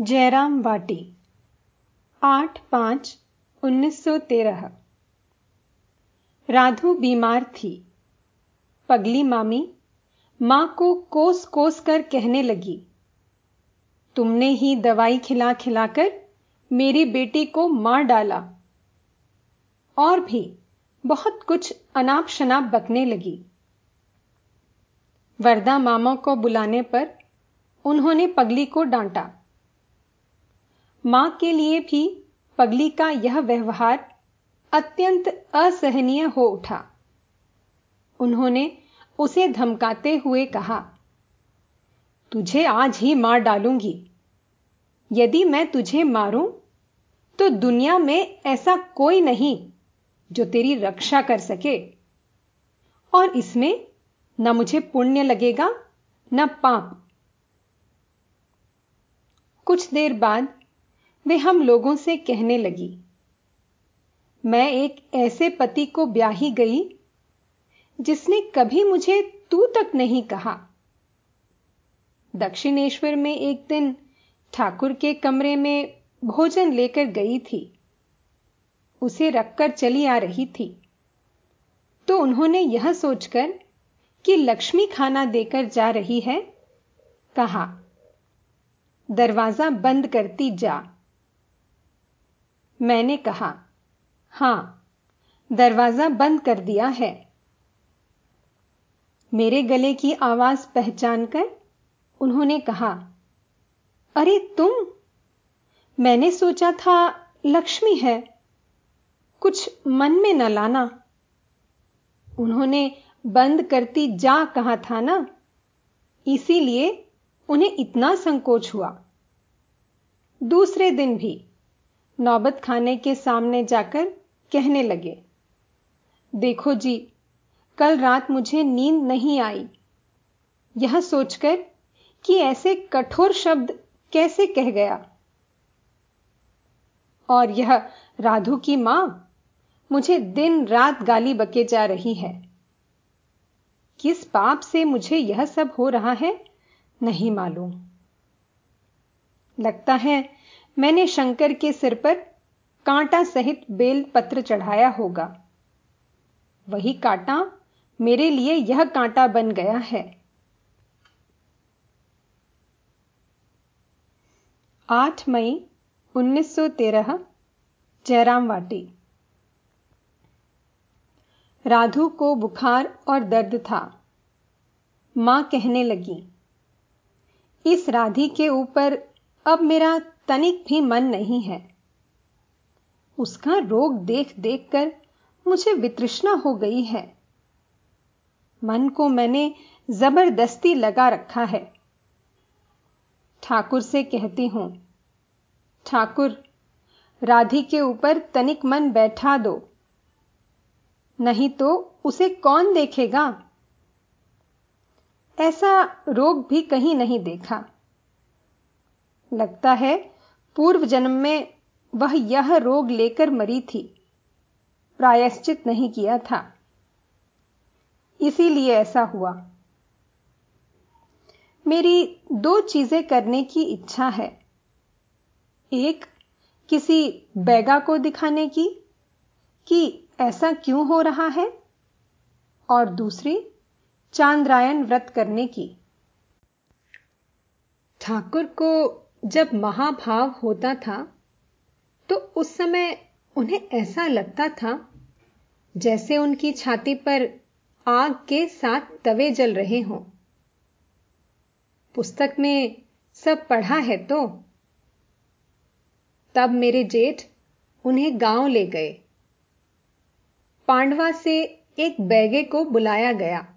जयराम वाटी, आठ पाँच उन्नीस सौ तेरह। राधु बीमार थी। पगली मामी माँ को कोस कोस कर कहने लगी, तुमने ही दवाई खिला खिलाकर मेरी बेटी को मार डाला। और भी बहुत कुछ अनाप शनाप बकने लगी। वरदा मामा को बुलाने पर उन्होंने पगली को डांटा। माँ के लिए भी पगली का यह व्यवहार अत्यंत असहनीय हो उठा। उन्होंने उसे धमकाते हुए कहा, तुझे आज ही मार डालूँगी। यदि मैं तुझे मारूं तो दुनिया में ऐसा कोई नहीं जो तेरी रक्षा कर सके। और इसमें न मुझे पुण्य लगेगा, न पाप। कुछ देर बाद वे हम लोगों से कहने लगी, मैं एक ऐसे पति को ब्याही गई, जिसने कभी मुझे तू तक नहीं कहा। दक्षिणेश्वर में एक दिन ठाकुर के कमरे में भोजन लेकर गई थी। उसे रखकर चली आ रही थी। तो उन्होंने यह सोचकर कि लक्ष्मी खाना देकर जा रही है, कहा, दरवाज़ा बंद करती जा। मैंने कहा, हाँ, दरवाज़ा बंद कर दिया है। मेरे गले की आवाज़ पहचानकर उन्होंने कहा, अरे तुम, मैंने सोचा था लक्ष्मी है, कुछ मन में न लाना। उन्होंने बंद करती जा कहा था ना, इसीलिए उन्हें इतना संकोच हुआ। दूसरे दिन भी नौबत खाने के सामने जाकर कहने लगे, देखो जी, कल रात मुझे नींद नहीं आई। यह सोचकर कि ऐसे कठोर शब्द कैसे कह गया? और यह राधु की माँ मुझे दिन रात गाली बके जा रही है। किस पाप से मुझे यह सब हो रहा है, नहीं मालूम। लगता है मैंने शंकर के सिर पर कांटा सहित बेल पत्र चढ़ाया होगा। वही कांटा मेरे लिए यह कांटा बन गया है। आठ मई 1913 जयराम वाटी। राधु को बुखार और दर्द था। माँ कहने लगी, इस राधी के ऊपर अब मेरा तनिक भी मन नहीं है। उसका रोग देख देख कर मुझे वित्रृष्णा हो गई है। मन को मैंने ज़बरदस्ती लगा रखा है। ठाकुर से कहती हूँ, ठाकुर, राधी के ऊपर तनिक मन बैठा दो। नहीं तो उसे कौन देखेगा? ऐसा रोग भी कहीं नहीं देखा। लगता है पूर्व जन्म में वह यह रोग लेकर मरी थी। प्रायश्चित नहीं किया था। इसीलिए ऐसा हुआ। मेरी दो चीज़ें करने की इच्छा है। एक, किसी बैगा को दिखाने की, कि ऐसा क्यों हो रहा है? और दूसरी, चांद्रायन व्रत करने की। ठाकुर को जब महाभाव होता था तो उस समय उन्हें ऐसा लगता था जैसे उनकी छाती पर आग के साथ तवे जल रहे हों। पुस्तक में सब पढ़ा है तो? तब मेरे जेठ उन्हें गाँव ले गए। पांडवा से एक बैगे को बुलाया गया।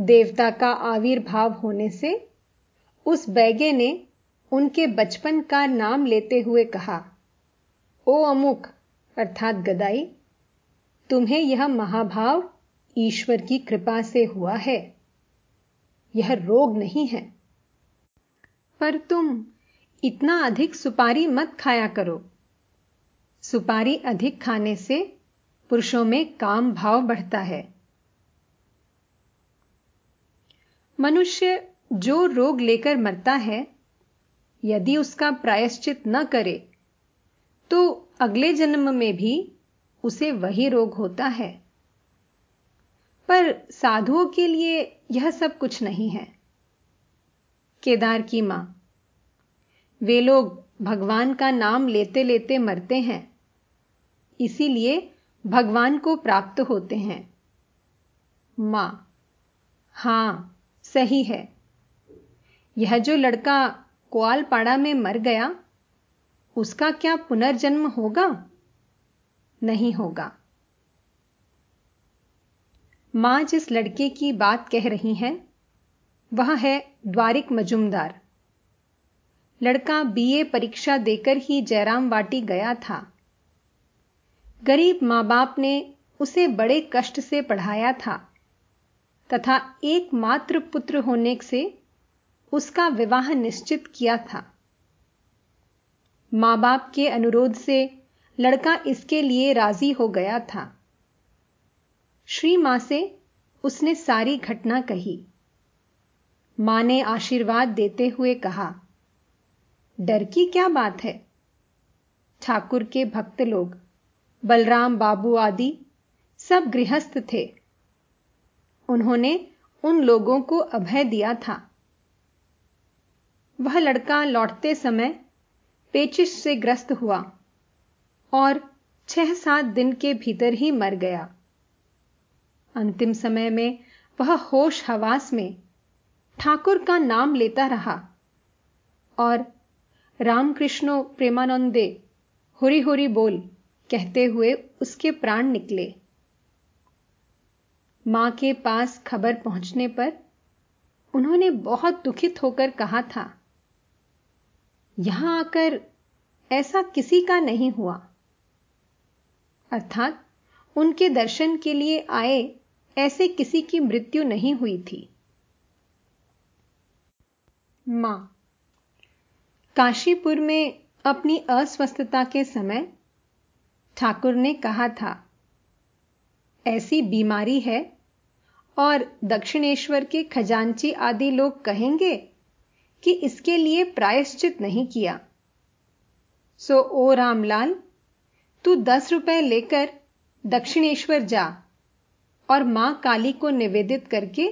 देवता का आविर्भाव होने से उस बैगे ने उनके बचपन का नाम लेते हुए कहा, ओ अमुक, अर्थात गदाई, तुम्हें यह महाभाव ईश्वर की कृपा से हुआ है। यह रोग नहीं है। पर तुम इतना अधिक सुपारी मत खाया करो। सुपारी अधिक खाने से पुरुषों में काम भाव बढ़ता है। मनुष्य जो रोग लेकर मरता है यदि उसका प्रायश्चित न करे तो अगले जन्म में भी उसे वही रोग होता है। पर साधुओं के लिए यह सब कुछ नहीं है। केदार की माँ, वे लोग भगवान का नाम लेते लेते मरते हैं, इसीलिए भगवान को प्राप्त होते हैं। माँ, हाँ, सही है। यह जो लड़का कोआलपाड़ा में मर गया, उसका क्या पुनर्जन्म होगा? नहीं होगा। माँ जिस लड़के की बात कह रही हैं, वह है द्वारिक मजुमदार। लड़का बीए परीक्षा देकर ही जयराम वाटी गया था। गरीब माँ बाप ने उसे बड़े कष्ट से पढ़ाया था, तथा एकमात्र पुत्र होने से उसका विवाह निश्चित किया था। माँ बाप के अनुरोध से लड़का इसके लिए राज़ी हो गया था। श्री माँ से उसने सारी घटना कही। माँ ने आशीर्वाद देते हुए कहा, डर की क्या बात है? ठाकुर के भक्त लोग, बलराम बाबू आदि सब गृहस्थ थे। उन्होंने उन लोगों को अभय दिया था। वह लड़का लौटते समय पेचिश से ग्रस्त हुआ और छह सात दिन के भीतर ही मर गया। अंतिम समय में वह होश हवास में ठाकुर का नाम लेता रहा और रामकृष्णो प्रेमानंदे हुरी हुरी बोल कहते हुए उसके प्राण निकले। माँ के पास खबर पहुँचने पर उन्होंने बहुत दुखित होकर कहा था यहाँ आकर ऐसा किसी का नहीं हुआ। अर्थात, उनके दर्शन के लिए आए ऐसे किसी की मृत्यु नहीं हुई थी। माँ, काशीपुर में अपनी अस्वस्थता के समय ठाकुर ने कहा था, ऐसी बीमारी है और दक्षिणेश्वर के खजांची आदि लोग कहेंगे कि इसके लिए प्रायश्चित नहीं किया। सो, ओ रामलाल, तू दस रुपए लेकर दक्षिणेश्वर जा और माँ काली को निवेदित करके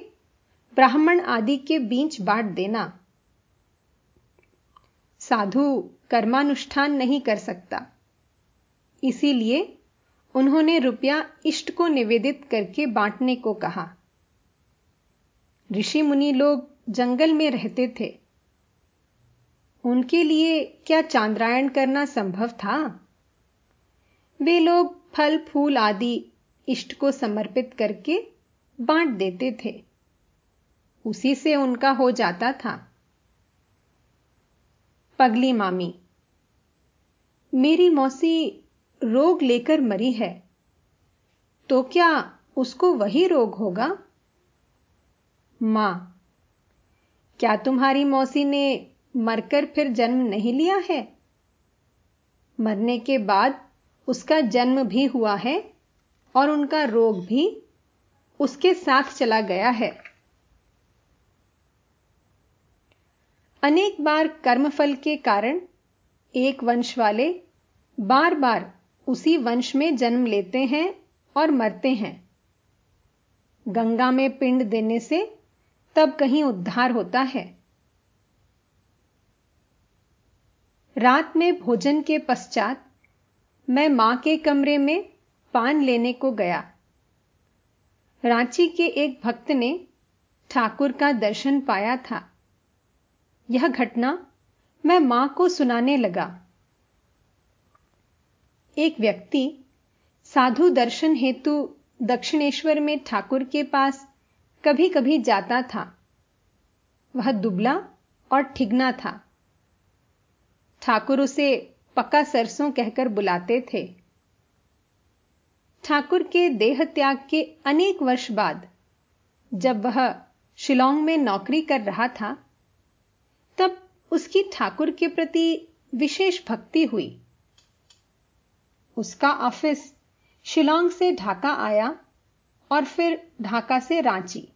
ब्राह्मण आदि के बीच बांट देना। साधु कर्मानुष्ठान नहीं कर सकता। इसीलिए उन्होंने रुपया इष्ट को निवेदित करके बांटने को कहा। ऋषि मुनि लोग जंगल में रहते थे। उनके लिए क्या चांद्रायण करना संभव था? वे लोग फल, फूल आदि इष्ट को समर्पित करके बांट देते थे। उसी से उनका हो जाता था। पगली मामी, मेरी मौसी रोग लेकर मरी है तो क्या उसको वही रोग होगा? माँ, क्या तुम्हारी मौसी ने मरकर फिर जन्म नहीं लिया है? मरने के बाद उसका जन्म भी हुआ है और उनका रोग भी उसके साथ चला गया है। अनेक बार कर्मफल के कारण एक वंश वाले बार बार उसी वंश में जन्म लेते हैं और मरते हैं। गंगा में पिंड देने से तब कहीं उद्धार होता है। रात में भोजन के पश्चात मैं माँ के कमरे में पान लेने को गया। रांची के एक भक्त ने ठाकुर का दर्शन पाया था। यह घटना मैं माँ को सुनाने लगा। एक व्यक्ति साधु दर्शन हेतु दक्षिणेश्वर में ठाकुर के पास कभी कभी जाता था। वह दुबला और ठिगना था। ठाकुर उसे पक्का सरसों कहकर बुलाते थे। ठाकुर के देह त्याग के अनेक वर्ष बाद, जब वह शिलोंग में नौकरी कर रहा था, तब उसकी ठाकुर के प्रति विशेष भक्ति हुई। उसका ऑफ़िस शिलोंग से ढाका आया और फिर ढाका से रांची।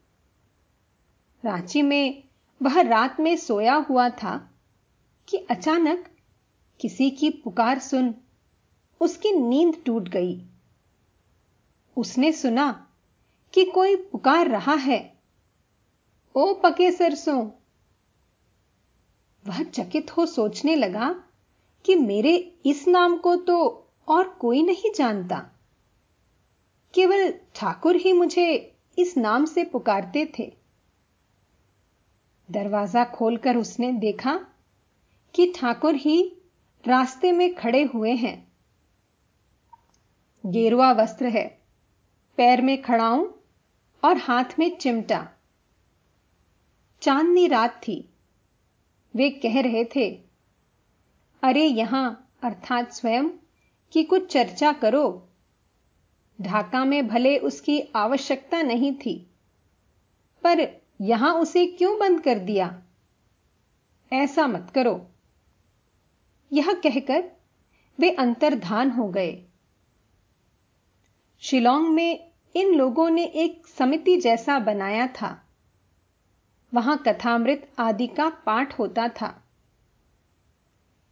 रांची में वह रात में सोया हुआ था कि अचानक किसी की पुकार सुन, उसकी नींद टूट गई। उसने सुना कि कोई पुकार रहा है। ओ पके सरसों, वह चकित हो सोचने लगा कि मेरे इस नाम को तो और कोई नहीं जानता। केवल ठाकुर ही मुझे इस नाम से पुकारते थे। दरवाज़ा खोलकर उसने देखा कि ठाकुर ही रास्ते में खड़े हुए हैं। गेरुआ वस्त्र है। पैर में खड़ाऊं और हाथ में चिमटा। चांदनी रात थी। वे कह रहे थे, अरे यहाँ, अर्थात स्वयं, की कुछ चर्चा करो। ढाका में भले उसकी आवश्यकता नहीं थी, पर यहाँ उसे क्यों बंद कर दिया? ऐसा मत करो। यह कहकर वे अंतर्धान हो गए। शिलोंग में इन लोगों ने एक समिति जैसा बनाया था। वहाँ कथामृत आदि का पाठ होता था।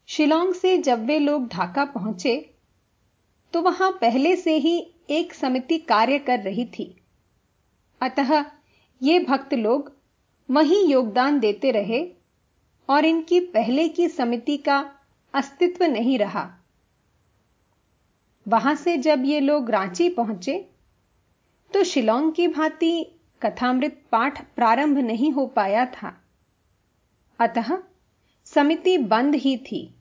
शिलोंग से जब वे लोग ढाका पहुँचे तो वहाँ पहले से ही एक समिति कार्य कर रही थी। अतः ये भक्त लोग वहीं योगदान देते रहे और इनकी पहले की समिति का अस्तित्व नहीं रहा। वहाँ से जब ये लोग रांची पहुँचे तो शिलोंग की भांति कथामृत पाठ प्रारंभ नहीं हो पाया था। अतः समिति बंद ही थी।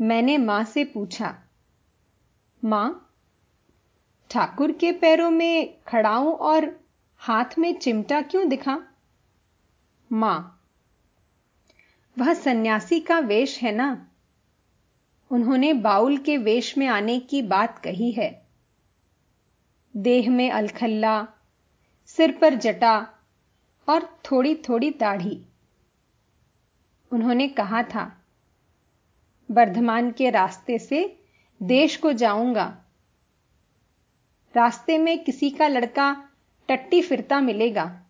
मैंने माँ से पूछा, माँ, ठाकुर के पैरों में खड़ाऊं और हाथ में चिमटा क्यों दिखा? माँ वह सन्यासी का वेश है ना? उन्होंने बाउल के वेश में आने की बात कही है। देह में अलखल्ला, सिर पर जटा और थोड़ी थोड़ी दाढ़ी। उन्होंने कहा था, वर्धमान के रास्ते से देश को जाऊँगा। रास्ते में किसी का लड़का टट्टी फिरता मिलेगा।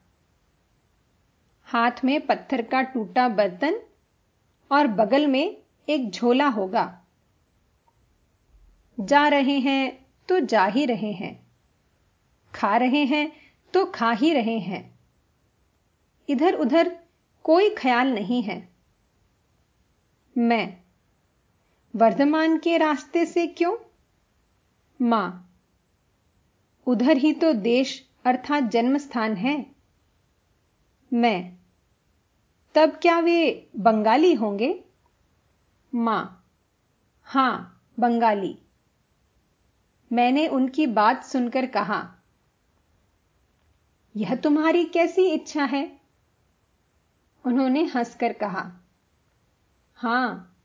हाथ में पत्थर का टूटा बर्तन और बगल में एक झोला होगा। जा रहे हैं तो जा ही रहे हैं। खा रहे हैं तो खा ही रहे हैं। इधर उधर कोई ख्याल नहीं है। मैं, वर्धमान के रास्ते से क्यों? माँ, उधर ही तो देश अर्थात जन्म स्थान है। मैं तब क्या वे बंगाली होंगे? माँ। हाँ, बंगाली। मैंने उनकी बात सुनकर कहा, यह तुम्हारी कैसी इच्छा है? उन्होंने हंसकर कहा, हाँ,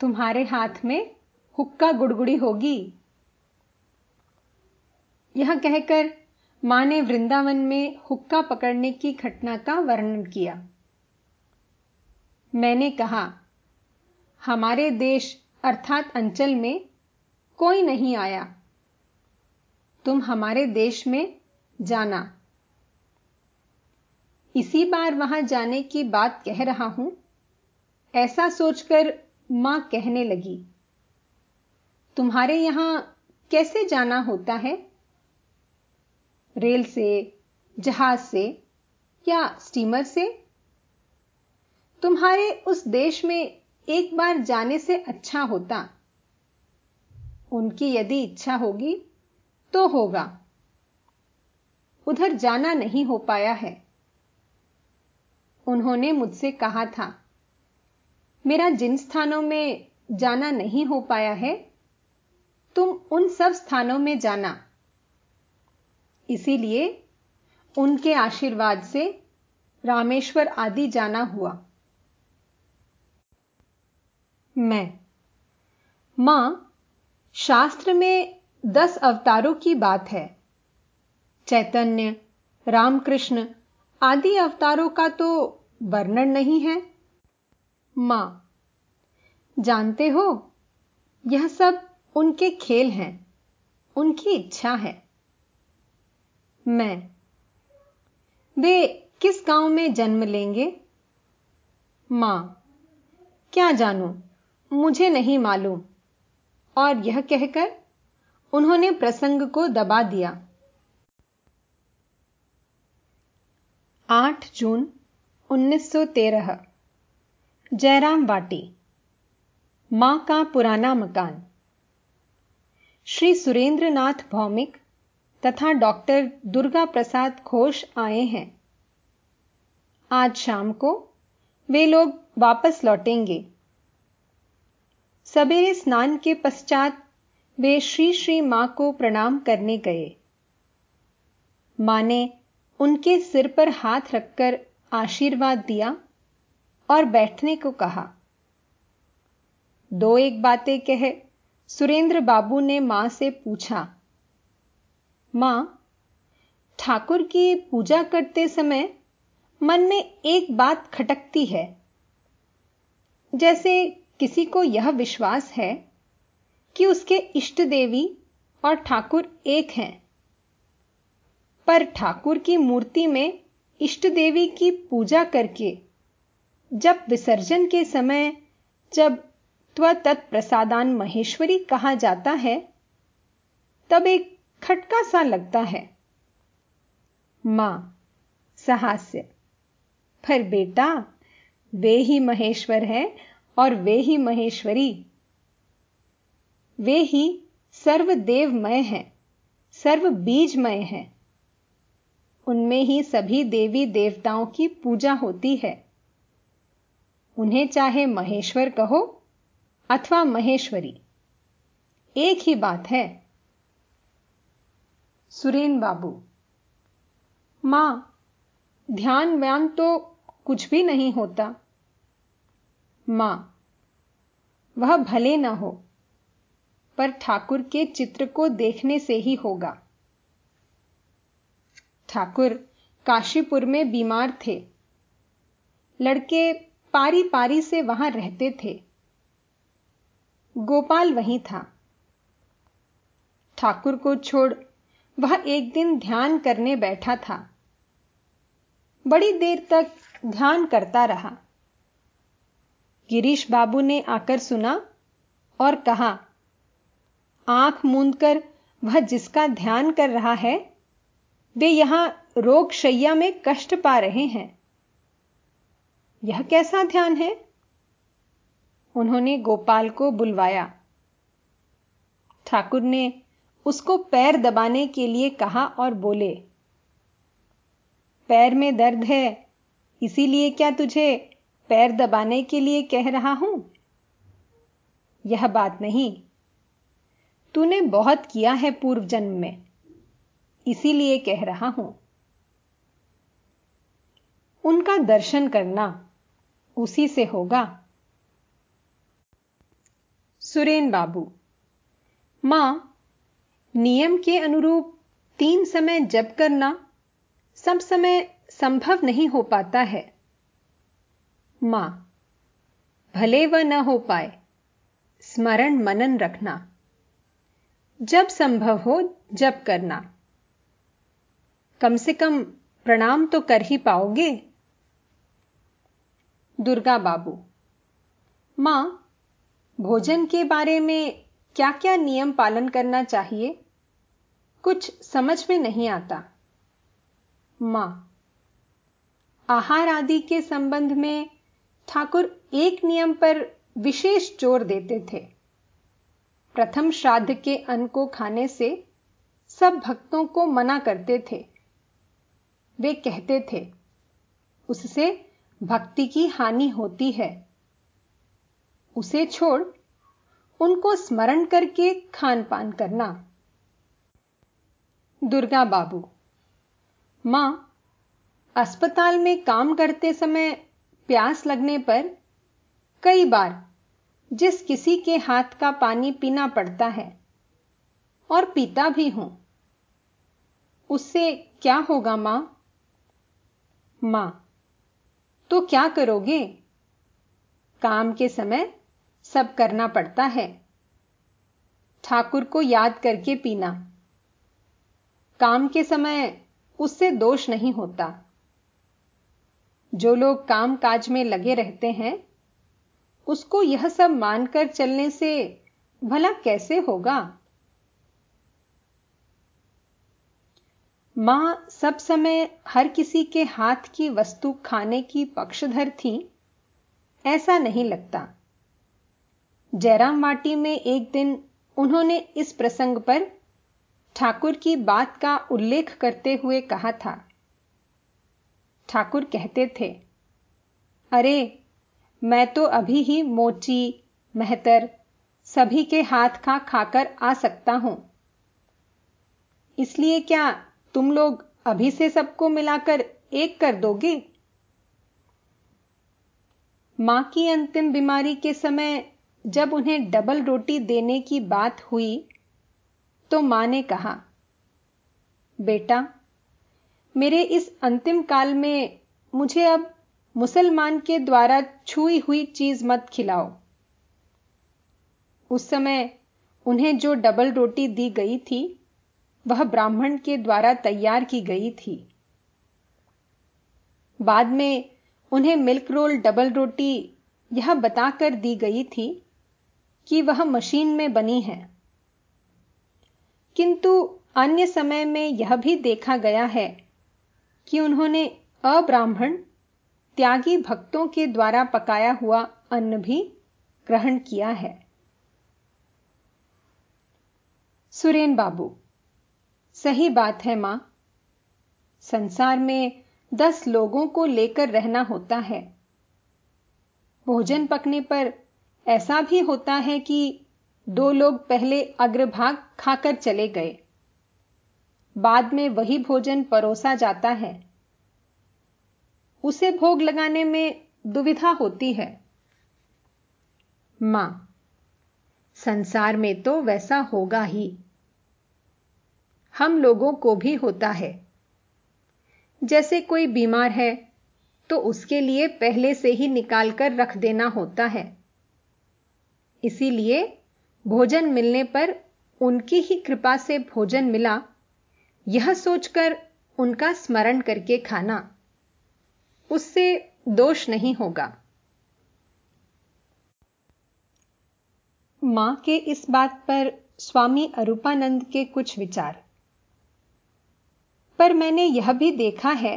तुम्हारे हाथ में हुक्का गुड़गुड़ी होगी। यह कहकर माँ ने वृंदावन में हुक्का पकड़ने की घटना का वर्णन किया। मैंने कहा, हमारे देश अर्थात अंचल में कोई नहीं आया। तुम हमारे देश में जाना। इसी बार वहाँ जाने की बात कह रहा हूँ। ऐसा सोचकर माँ कहने लगी, तुम्हारे यहाँ कैसे जाना होता है? रेल से, जहाज़ से, या स्टीमर से? तुम्हारे उस देश में एक बार जाने से अच्छा होता। उनकी यदि इच्छा होगी तो होगा। उधर जाना नहीं हो पाया है। उन्होंने मुझसे कहा था, मेरा जिन स्थानों में जाना नहीं हो पाया है, तुम उन सब स्थानों में जाना। इसीलिए उनके आशीर्वाद से रामेश्वर आदि जाना हुआ। मैं। माँ, शास्त्र में दस अवतारों की बात है। चैतन्य, रामकृष्ण आदि अवतारों का तो वर्णन नहीं है। माँ, जानते हो, यह सब उनके खेल हैं, उनकी इच्छा है। मैं, वे किस गाँव में जन्म लेंगे? माँ, क्या जानूं? मुझे नहीं मालूम। और यह कहकर उन्होंने प्रसंग को दबा दिया। 8 जून 1913 जयराम वाटी, माँ का पुराना मकान। श्री सुरेंद्रनाथ भौमिक तथा डॉक्टर दुर्गा प्रसाद घोष आए हैं। आज शाम को वे लोग वापस लौटेंगे। सवेरे स्नान के पश्चात वे श्री श्री माँ को प्रणाम करने गए। माँ ने उनके सिर पर हाथ रखकर आशीर्वाद दिया और बैठने को कहा। दो एक बातें कह, सुरेंद्र बाबू ने माँ से पूछा। माँ, ठाकुर की पूजा करते समय मन में एक बात खटकती है। जैसे किसी को यह विश्वास है कि उसके इष्ट देवी और ठाकुर एक हैं। पर ठाकुर की मूर्ति में इष्ट देवी की पूजा करके, जब विसर्जन के समय, जब त्व प्रसादान महेश्वरी कहा जाता है, तब एक खटका सा लगता है। माँ, सहास्य पर बेटा, वे ही महेश्वर है और वे ही महेश्वरी। वे ही सर्वदेवमय हैं सर्व बीजमय हैं। उनमें ही सभी देवी देवताओं की पूजा होती है। उन्हें चाहे महेश्वर कहो अथवा महेश्वरी, एक ही बात है। सुरेन बाबू, माँ, ध्यान व्यान तो कुछ भी नहीं होता। माँ। वह भले ना हो, पर ठाकुर के चित्र को देखने से ही होगा। ठाकुर काशीपुर में बीमार थे। लड़के पारी पारी से वहाँ रहते थे। गोपाल वहीं था। ठाकुर को छोड़ वह एक दिन ध्यान करने बैठा था। बड़ी देर तक ध्यान करता रहा। गिरीश बाबू ने आकर सुना और कहा, आँख मूंद कर वह जिसका ध्यान कर रहा है, वे यहाँ रोग शैया में कष्ट पा रहे हैं। यह कैसा ध्यान है? उन्होंने गोपाल को बुलवाया। ठाकुर ने उसको पैर दबाने के लिए कहा और बोले, पैर में दर्द है, इसीलिए क्या तुझे पैर दबाने के लिए कह रहा हूँ। यह बात नहीं। तूने बहुत किया है पूर्व जन्म में। इसीलिए कह रहा हूँ। उनका दर्शन करना उसी से होगा। सुरेन बाबू, माँ, नियम के अनुरूप तीन समय जप करना सब समय संभव नहीं हो पाता है। माँ, भले वह न हो पाए, स्मरण मनन रखना। जब संभव हो जब करना। कम से कम प्रणाम तो कर ही पाओगे। दुर्गा बाबू, माँ, भोजन के बारे में क्या क्या नियम पालन करना चाहिए? कुछ समझ में नहीं आता। माँ, आहार आदि के संबंध में ठाकुर एक नियम पर विशेष ज़ोर देते थे। प्रथम श्राद्ध के अन्न को खाने से सब भक्तों को मना करते थे। वे कहते थे, उससे भक्ति की हानि होती है। उसे छोड़, उनको स्मरण करके खान पान करना। दुर्गा बाबू, माँ, अस्पताल में काम करते समय प्यास लगने पर कई बार जिस किसी के हाथ का पानी पीना पड़ता है और पीता भी हूँ, उससे क्या होगा माँ? माँ तो क्या करोगे? काम के समय सब करना पड़ता है। ठाकुर को याद करके पीना। काम के समय उससे दोष नहीं होता। जो लोग काम काज में लगे रहते हैं, उसको यह सब मानकर चलने से भला कैसे होगा? माँ सब समय हर किसी के हाथ की वस्तु खाने की पक्षधर थी, ऐसा नहीं लगता। जयराम वाटी में एक दिन उन्होंने इस प्रसंग पर ठाकुर की बात का उल्लेख करते हुए कहा था ठाकुर कहते थे, अरे, मैं तो अभी ही मोची, मेहतर, सभी के हाथ का खाकर आ सकता हूँ। इसलिए क्या तुम लोग अभी से सबको मिलाकर एक कर दोगे? माँ की अंतिम बीमारी के समय जब उन्हें डबल रोटी देने की बात हुई तो माँ ने कहा, बेटा मेरे इस अंतिम काल में मुझे अब मुसलमान के द्वारा छुई हुई चीज़ मत खिलाओ। उस समय उन्हें जो डबल रोटी दी गई थी, वह ब्राह्मण के द्वारा तैयार की गई थी। बाद में उन्हें मिल्क रोल डबल रोटी यह बताकर दी गई थी कि वह मशीन में बनी है। किंतु अन्य समय में यह भी देखा गया है कि उन्होंने अब्राह्मण त्यागी भक्तों के द्वारा पकाया हुआ अन्न भी ग्रहण किया है। सुरेन बाबू, सही बात है माँ। संसार में दस लोगों को लेकर रहना होता है। भोजन पकने पर ऐसा भी होता है कि दो लोग पहले अग्रभाग खाकर चले गए। बाद में वही भोजन परोसा जाता है। उसे भोग लगाने में दुविधा होती है। माँ, संसार में तो वैसा होगा ही। हम लोगों को भी होता है। जैसे कोई बीमार है तो उसके लिए पहले से ही निकालकर रख देना होता है। इसीलिए भोजन मिलने पर उनकी ही कृपा से भोजन मिला। यह सोचकर उनका स्मरण करके खाना। उससे दोष नहीं होगा। माँ के इस बात पर स्वामी अरूपानंद के कुछ विचार। पर मैंने यह भी देखा है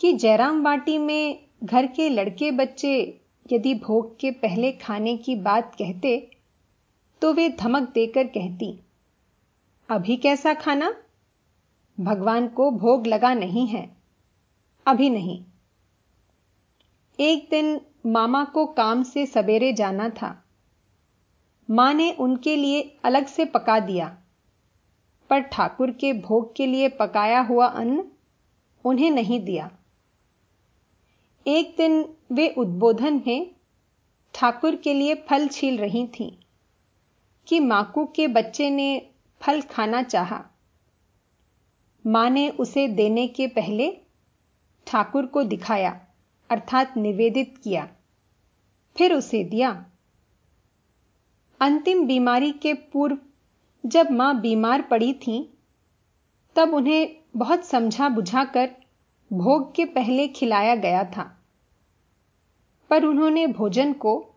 कि जयराम वाटी में घर के लड़के बच्चे यदि भोग के पहले खाने की बात कहते तो वे धमक देकर कहती, अभी कैसा खाना? भगवान को भोग लगा नहीं है। अभी नहीं। एक दिन मामा को काम से सवेरे जाना था। माँ ने उनके लिए अलग से पका दिया, पर ठाकुर के भोग के लिए पकाया हुआ अन्न उन्हें नहीं दिया। एक दिन वे उद्बोधन में ठाकुर के लिए फल छील रही थीं कि माकू के बच्चे ने फल खाना चाहा। माँ ने उसे देने के पहले ठाकुर को दिखाया, अर्थात निवेदित किया। फिर उसे दिया। अंतिम बीमारी के पूर्व, जब माँ बीमार पड़ी थी, तब उन्हें बहुत समझा बुझाकर भोग के पहले खिलाया गया था। पर उन्होंने भोजन को,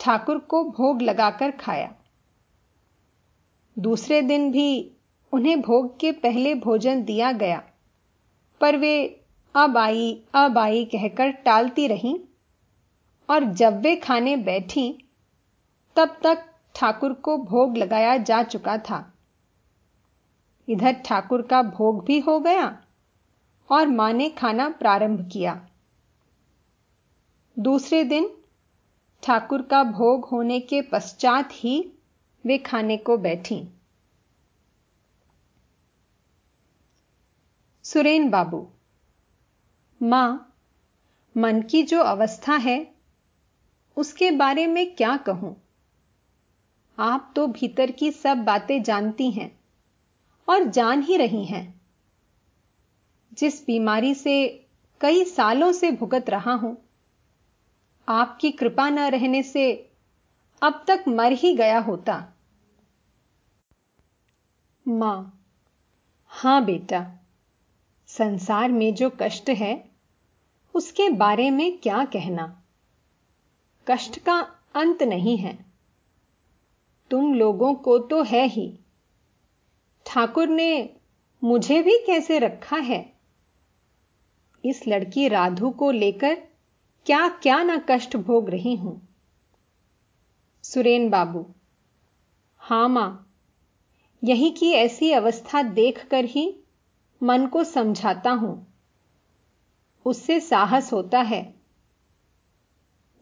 ठाकुर को भोग लगाकर खाया। दूसरे दिन भी उन्हें भोग के पहले भोजन दिया गया। पर वे, अब आई अब आई कहकर टालती रहीं और जब वे खाने बैठी, तब तक ठाकुर को भोग लगाया जा चुका था। इधर ठाकुर का भोग भी हो गया और माँ ने खाना प्रारंभ किया। दूसरे दिन ठाकुर का भोग होने के पश्चात ही वे खाने को बैठी। सुरेन बाबू। माँ, मन की जो अवस्था है, उसके बारे में क्या कहूँ? आप तो भीतर की सब बातें जानती हैं और जान ही रही हैं। जिस बीमारी से कई सालों से भुगत रहा हूँ, आपकी कृपा न रहने से अब तक मर ही गया होता। माँ, हाँ बेटा संसार में जो कष्ट है, उसके बारे में क्या कहना? कष्ट का अंत नहीं है। तुम लोगों को तो है ही। ठाकुर ने मुझे भी कैसे रखा है? इस लड़की राधु को लेकर क्या क्या ना कष्ट भोग रही हूँ। सुरेन बाबू, हाँ माँ, यही की ऐसी अवस्था देखकर ही मन को समझाता हूँ। उससे साहस होता है।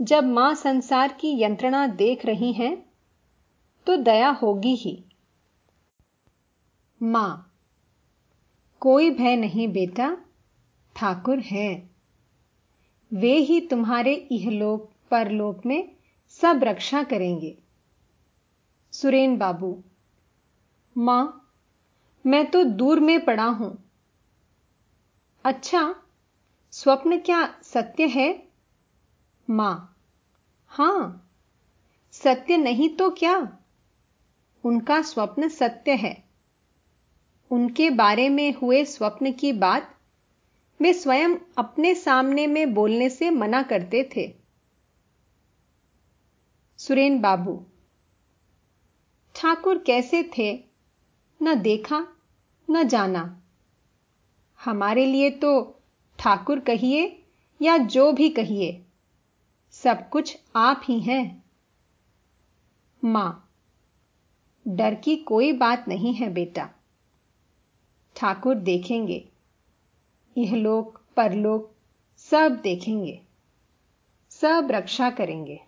जब माँ संसार की यंत्रणा देख रही हैं तो दया होगी ही। माँ, कोई भय नहीं बेटा, ठाकुर है। वे ही तुम्हारे इहलोक, परलोक में सब रक्षा करेंगे। सुरेन बाबू, माँ, मैं तो दूर में पड़ा हूँ। अच्छा स्वप्न क्या सत्य है? माँ। हाँ। सत्य नहीं तो क्या? उनका स्वप्न सत्य है। उनके बारे में हुए स्वप्न की बात वे स्वयं अपने सामने में बोलने से मना करते थे। सुरेन बाबू। ठाकुर कैसे थे? न देखा, न जाना। हमारे लिए तो ठाकुर कहिए या जो भी कहिए, सब कुछ आप ही हैं। माँ, डर की कोई बात नहीं है बेटा। ठाकुर देखेंगे, यह लोक, परलोक सब देखेंगे, सब रक्षा करेंगे।